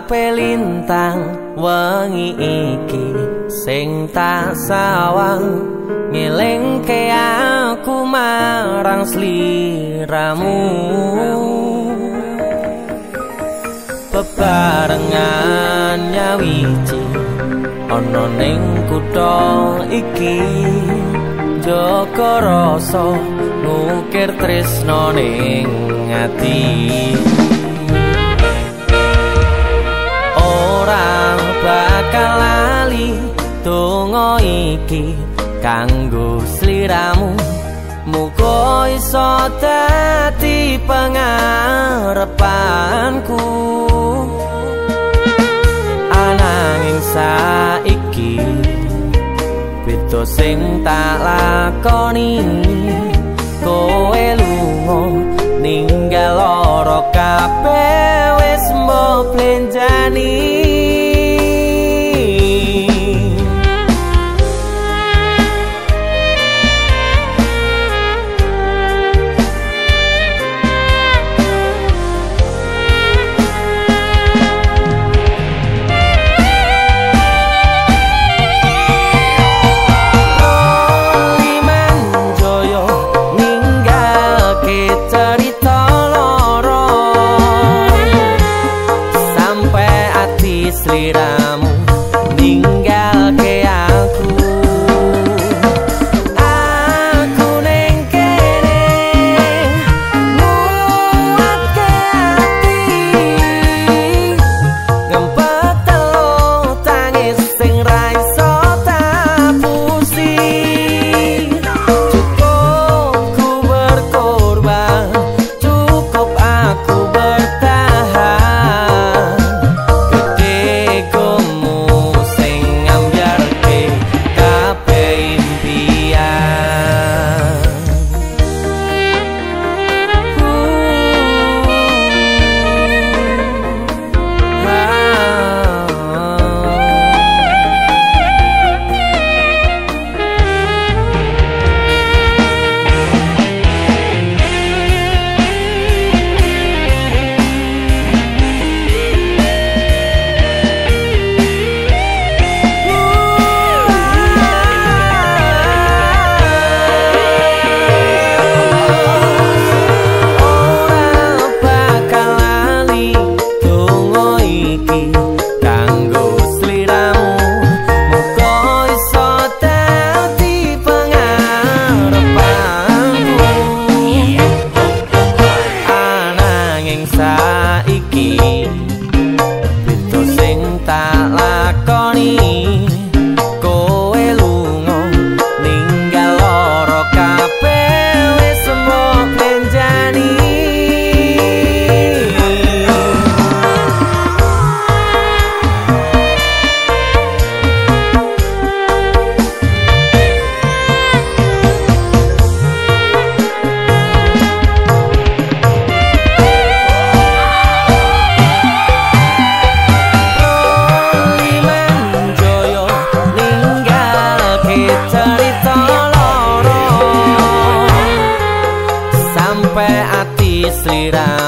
gemerlape lintang wengi iki sing tak sawang. Ngelingke aku marang sliramu. Bebarengan nyawiji ana ning kutha iki. Joko rasa ngukir tresno ning ati donga iki kanggo sliramu. Muga iso dadi pangarepanku ananging saiki beda sing tak lakoni sliramu será